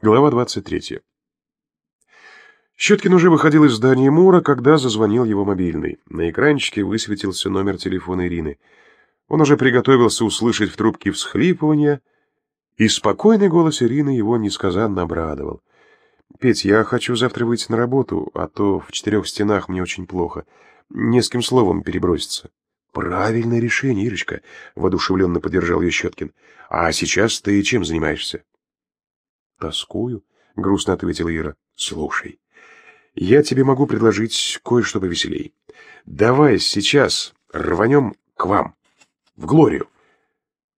Глава 23. Щеткин уже выходил из здания Мура, когда зазвонил его мобильный. На экранчике высветился номер телефона Ирины. Он уже приготовился услышать в трубке всхлипывания, и спокойный голос Ирины его несказанно обрадовал. «Петь, я хочу завтра выйти на работу, а то в четырех стенах мне очень плохо. Не с кем словом переброситься». «Правильное решение, Ирочка», — воодушевленно поддержал ее Щеткин. «А сейчас ты чем занимаешься?» «Тоскую», — грустно ответила Ира. «Слушай, я тебе могу предложить кое-что повеселей. Давай сейчас рванем к вам, в Глорию.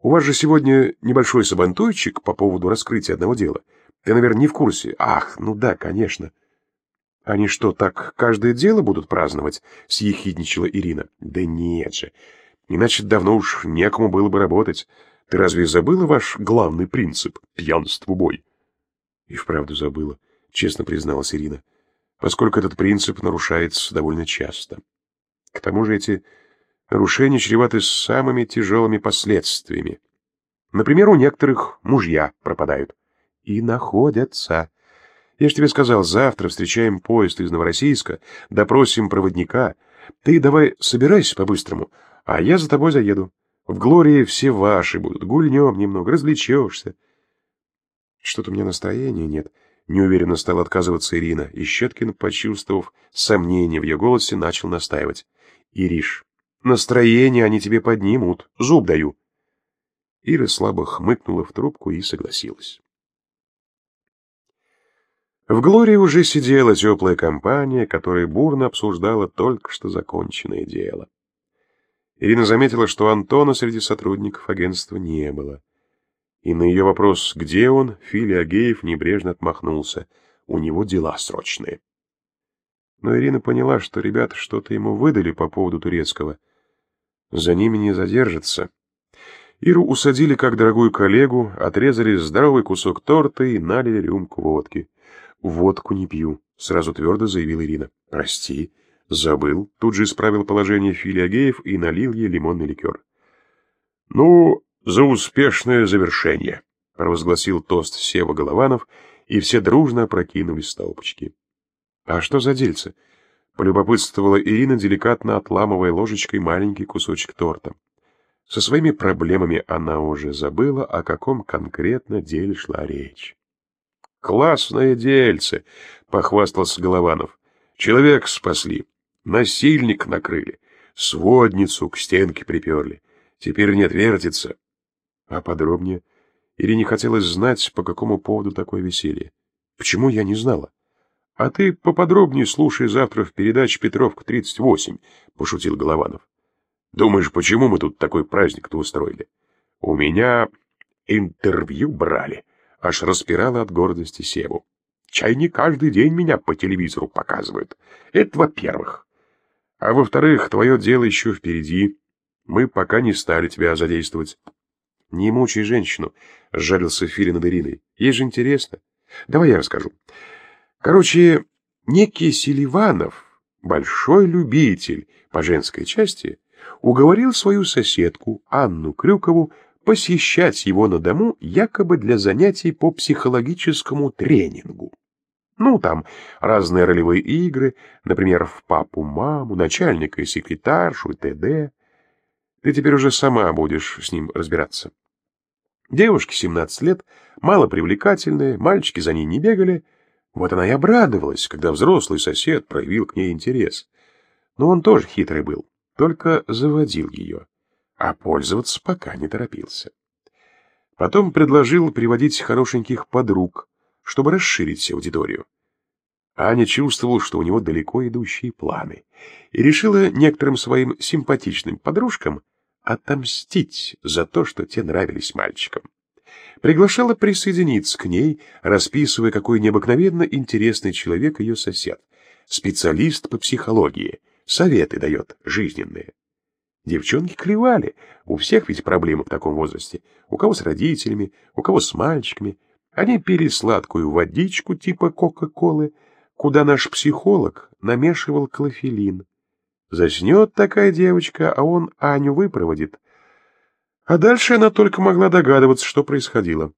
У вас же сегодня небольшой сабантуйчик по поводу раскрытия одного дела. Ты, наверное, не в курсе. Ах, ну да, конечно». «Они что, так каждое дело будут праздновать?» — съехидничала Ирина. «Да нет же. Иначе давно уж некому было бы работать. Ты разве забыла ваш главный принцип — пьянству бой?» И вправду забыла, честно призналась Ирина, поскольку этот принцип нарушается довольно часто. К тому же эти нарушения чреваты самыми тяжелыми последствиями. Например, у некоторых мужья пропадают. И находятся. Я же тебе сказал, завтра встречаем поезд из Новороссийска, допросим проводника. Ты давай собирайся по-быстрому, а я за тобой заеду. В Глории все ваши будут, гульнем немного, развлечешься. Что-то меня настроения нет. Неуверенно стал отказываться Ирина, и Щеткин, почувствовав сомнение в ее голосе, начал настаивать. «Ириш, настроение они тебе поднимут, зуб даю». Ира слабо хмыкнула в трубку и согласилась. В Глории уже сидела теплая компания, которая бурно обсуждала только что законченное дело. Ирина заметила, что Антона среди сотрудников агентства не было. И на ее вопрос «Где он?» Фили Агеев небрежно отмахнулся. У него дела срочные. Но Ирина поняла, что ребята что-то ему выдали по поводу турецкого. За ними не задержатся. Иру усадили как дорогую коллегу, отрезали здоровый кусок торта и налили рюмку водки. «Водку не пью», — сразу твердо заявила Ирина. «Прости, забыл», — тут же исправил положение Фили Агеев и налил ей лимонный ликер. «Ну, за успешное завершение!» — провозгласил тост Сева Голованов, и все дружно опрокинулись столбочки. «А что за дельце?» — полюбопытствовала Ирина, деликатно отламывая ложечкой маленький кусочек торта. Со своими проблемами она уже забыла, о каком конкретно деле шла речь. «Классное дельце!» — похвастался Голованов. «Человек спасли, насильник накрыли, сводницу к стенке приперли. Теперь не отвертится, а подробнее? Ирине хотелось знать, по какому поводу такое веселье. Почему я не знала? А ты поподробнее слушай завтра в передаче «Петровка-38», — пошутил Голованов. Думаешь, почему мы тут такой праздник-то устроили? У меня интервью брали. Аж распирала от гордости Севу. Чай не каждый день меня по телевизору показывают. Это во-первых. А во-вторых, твое дело еще впереди. Мы пока не стали тебя задействовать. «Не мучай женщину», — сжалился Фили над Ириной. «Ей же интересно. Давай я расскажу. Короче, некий Селиванов, большой любитель по женской части, уговорил свою соседку Анну Крюкову посещать его на дому якобы для занятий по психологическому тренингу. Ну, там разные ролевые игры, например, в папу-маму, начальника и секретаршу, т.д. Ты теперь уже сама будешь с ним разбираться. Девушке 17 лет, мало привлекательная, мальчики за ней не бегали. Вот она и обрадовалась, когда взрослый сосед проявил к ней интерес. Но он тоже хитрый был, только заводил ее, а пользоваться пока не торопился. Потом предложил приводить хорошеньких подруг, чтобы расширить аудиторию. Аня чувствовала, что у него далеко идущие планы, и решила некоторым своим симпатичным подружкам отомстить за то, что те нравились мальчикам. Приглашала присоединиться к ней, расписывая, какой необыкновенно интересный человек ее сосед, специалист по психологии, советы дает жизненные. Девчонки клевали, у всех ведь проблемы в таком возрасте, у кого с родителями, у кого с мальчиками. Они пили сладкую водичку типа Кока-Колы, куда наш психолог намешивал клофелин. Заснет такая девочка, а он Аню выпроводит. А дальше она только могла догадываться, что происходило.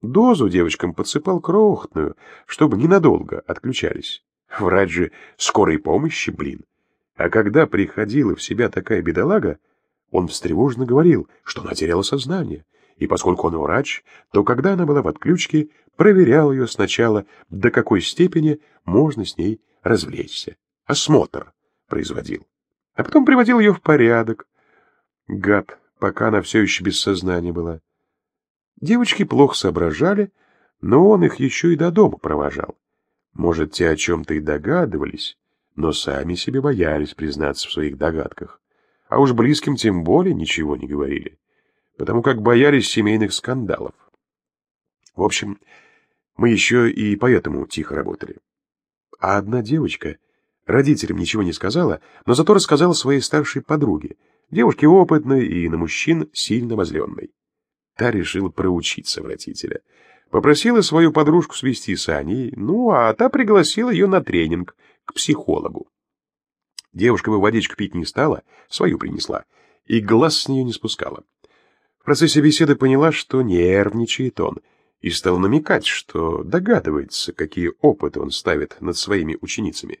Дозу девочкам подсыпал крохотную, чтобы ненадолго отключались. Врач же скорой помощи, блин. А когда приходила в себя такая бедолага, он встревоженно говорил, что она теряла сознание. И поскольку он врач, то когда она была в отключке, проверял ее сначала, до какой степени можно с ней развлечься. Осмотр производил. А потом приводил ее в порядок. Гад, пока она все еще без сознания была. Девочки плохо соображали, но он их еще и до дома провожал. Может, те о чем-то и догадывались, но сами себе боялись признаться в своих догадках. А уж близким тем более ничего не говорили, потому как боялись семейных скандалов. В общем, мы еще и поэтому тихо работали. А одна девочка родителям ничего не сказала, но зато рассказала своей старшей подруге, девушке опытной и на мужчин сильно возленной. Та решила проучить совратителя. Попросила свою подружку свести с Аней, ну, а та пригласила ее на тренинг к психологу. Девушка бы водичку пить не стала, свою принесла, и глаз с нее не спускала. В процессе беседы поняла, что нервничает он, и стал намекать, что догадывается, какие опыты он ставит над своими ученицами.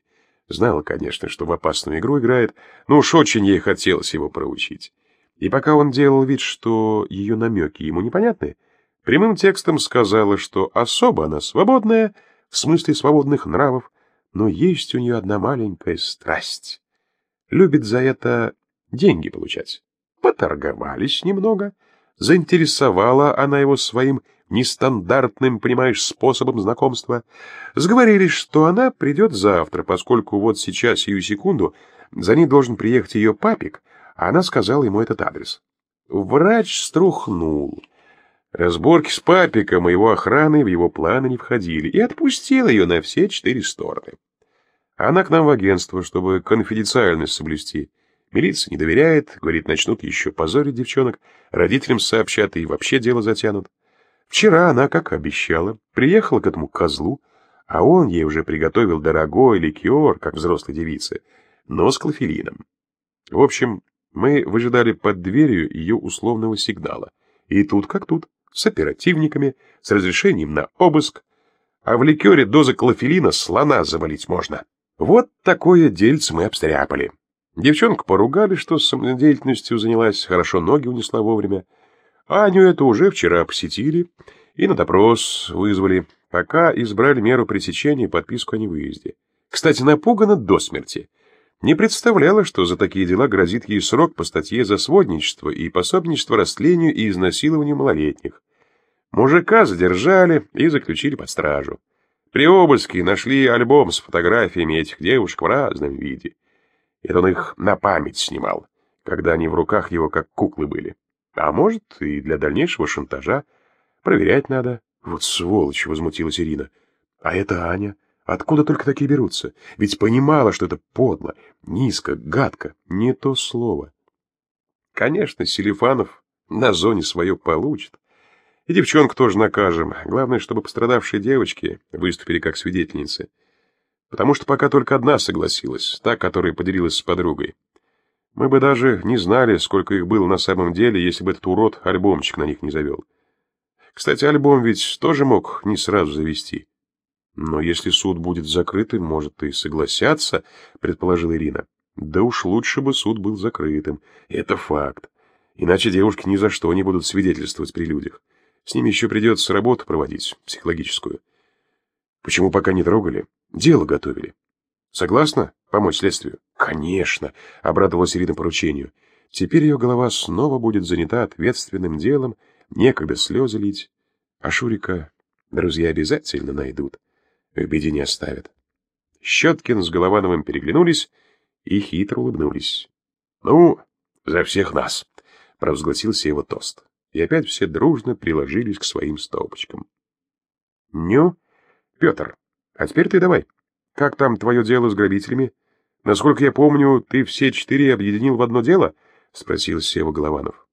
Знала, конечно, что в опасную игру играет, но уж очень ей хотелось его проучить. И пока он делал вид, что ее намеки ему непонятны, прямым текстом сказала, что особо она свободная, в смысле свободных нравов, но есть у нее одна маленькая страсть. Любит за это деньги получать. Поторговались немного, заинтересовала она его своим нестандартным, понимаешь, способом знакомства. Сговорились, что она придет завтра, поскольку вот сейчас, сию секунду, за ней должен приехать ее папик, она сказала ему этот адрес. Врач струхнул. Разборки с папиком и его охраной в его планы не входили и отпустил ее на все четыре стороны. Она к нам в агентство, чтобы конфиденциальность соблюсти. Милиция не доверяет, говорит, начнут еще позорить девчонок, родителям сообщат и вообще дело затянут. Вчера она, как обещала, приехала к этому козлу, а он ей уже приготовил дорогой ликер, как взрослой девице, но с клофелином. В общем, мы выжидали под дверью ее условного сигнала. И тут как тут, с оперативниками, с разрешением на обыск. А в ликере дозы клофелина слона завалить можно. Вот такое дельце мы обстряпали. Девчонку поругали, что с самодеятельностью занялась, хорошо ноги унесла вовремя. Аню это уже вчера посетили и на допрос вызвали, пока избрали меру пресечения и подписку о невыезде. Кстати, напугана до смерти. Не представляла, что за такие дела грозит ей срок по статье за сводничество и пособничество растлению и изнасилованию малолетних. Мужика задержали и заключили под стражу. При обыске нашли альбом с фотографиями этих девушек в разном виде. Это он их на память снимал, когда они в руках его как куклы были. А может, и для дальнейшего шантажа. Проверять надо. Вот сволочь, возмутилась Ирина. А это Аня. Откуда только такие берутся? Ведь понимала, что это подло, низко, гадко, не то слово. Конечно, Селифанов на зоне свое получит. И девчонку тоже накажем. Главное, чтобы пострадавшие девочки выступили как свидетельницы. Потому что пока только одна согласилась, та, которая поделилась с подругой. Мы бы даже не знали, сколько их было на самом деле, если бы этот урод альбомчик на них не завел. Кстати, альбом ведь тоже мог не сразу завести. Но если суд будет закрытым, может, и согласятся, предположила Ирина. Да уж лучше бы суд был закрытым. Это факт. Иначе девушки ни за что не будут свидетельствовать при людях. С ними еще придется работу проводить, психологическую. Почему пока не трогали? Дело готовили. Согласна помочь следствию? Конечно, обрадовалась Ирина поручению. Теперь ее голова снова будет занята ответственным делом, некогда слезы лить. А Шурика друзья обязательно найдут в беде не оставят. Щеткин с Головановым переглянулись и хитро улыбнулись. «Ну, за всех нас!» — провозгласился его тост. И опять все дружно приложились к своим столбочкам. «Ню, Петр, а теперь ты давай. Как там твое дело с грабителями? Насколько я помню, ты все четыре объединил в одно дело?» — спросил Сева Голованов.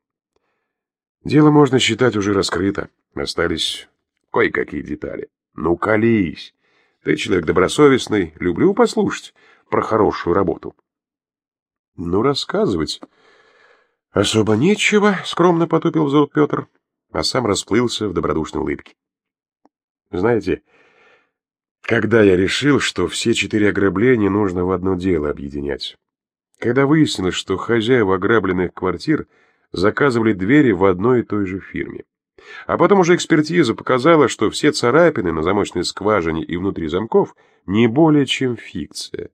«Дело можно считать уже раскрыто. Остались кое-какие детали. Ну, колись!» Ты человек добросовестный, люблю послушать про хорошую работу. Ну, рассказывать. Особо нечего, скромно потупил взор Петр, а сам расплылся в добродушной улыбке. Знаете, когда я решил, что все четыре ограбления нужно в одно дело объединять. Когда выяснилось, что хозяева ограбленных квартир заказывали двери в одной и той же фирме. А потом уже экспертиза показала, что все царапины на замочной скважине и внутри замков не более чем фикция.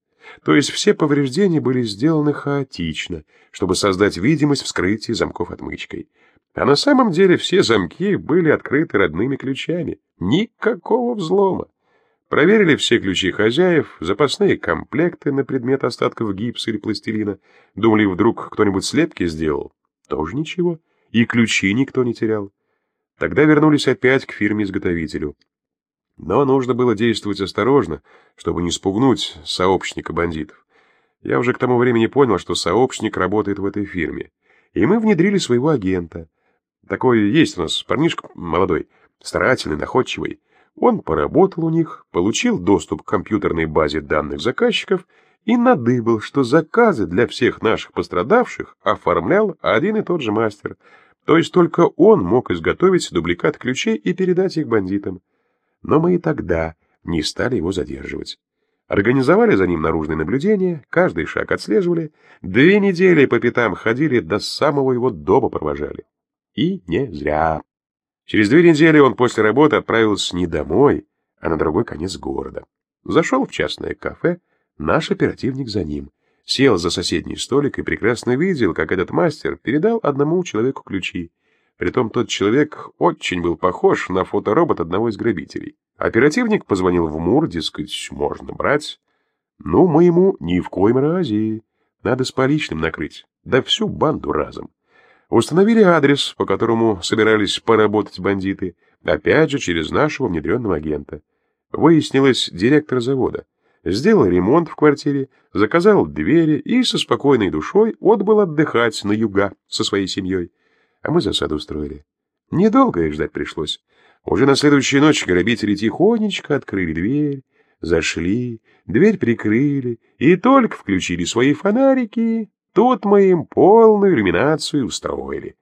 То есть все повреждения были сделаны хаотично, чтобы создать видимость вскрытия замков отмычкой. А на самом деле все замки были открыты родными ключами. Никакого взлома. Проверили все ключи хозяев, запасные комплекты на предмет остатков гипса или пластилина. Думали, вдруг кто-нибудь слепки сделал. Тоже ничего. И ключи никто не терял. Тогда вернулись опять к фирме-изготовителю. Но нужно было действовать осторожно, чтобы не спугнуть сообщника бандитов. Я уже к тому времени понял, что сообщник работает в этой фирме. И мы внедрили своего агента. Такой есть у нас парнишка молодой, старательный, находчивый. Он поработал у них, получил доступ к компьютерной базе данных заказчиков и надыбал, что заказы для всех наших пострадавших оформлял один и тот же мастер. То есть только он мог изготовить дубликат ключей и передать их бандитам. Но мы и тогда не стали его задерживать. Организовали за ним наружное наблюдение, каждый шаг отслеживали, две недели по пятам ходили, до самого его дома провожали. И не зря. Через две недели он после работы отправился не домой, а на другой конец города. Зашел в частное кафе, наш оперативник за ним. Сел за соседний столик и прекрасно видел, как этот мастер передал одному человеку ключи. Притом тот человек очень был похож на фоторобот одного из грабителей. Оперативник позвонил в МУР, дескать, можно брать. Ну, мы ему ни в коем разе. Надо с поличным накрыть. Да всю банду разом. Установили адрес, по которому собирались поработать бандиты, опять же через нашего внедренного агента. Выяснилось директор завода. Сделал ремонт в квартире, заказал двери и со спокойной душой отбыл отдыхать на юга со своей семьей. А мы засаду устроили. Недолго их ждать пришлось. Уже на следующую ночь грабители тихонечко открыли дверь, зашли, дверь прикрыли и только включили свои фонарики, Тут мы им полную иллюминацию устроили.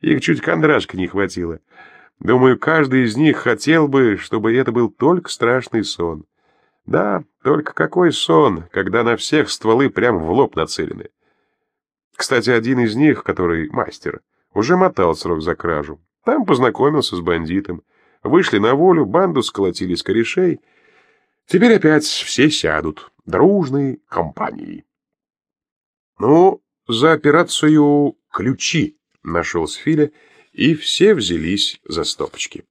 Их чуть кондрашка не хватило. Думаю, каждый из них хотел бы, чтобы это был только страшный сон. Да, только какой сон, когда на всех стволы прямо в лоб нацелены. Кстати, один из них, который мастер, уже мотал срок за кражу. Там познакомился с бандитом. Вышли на волю, банду сколотили с корешей. Теперь опять все сядут, дружной компанией. Ну, за операцию «Ключи» нашел Филя, и все взялись за стопочки.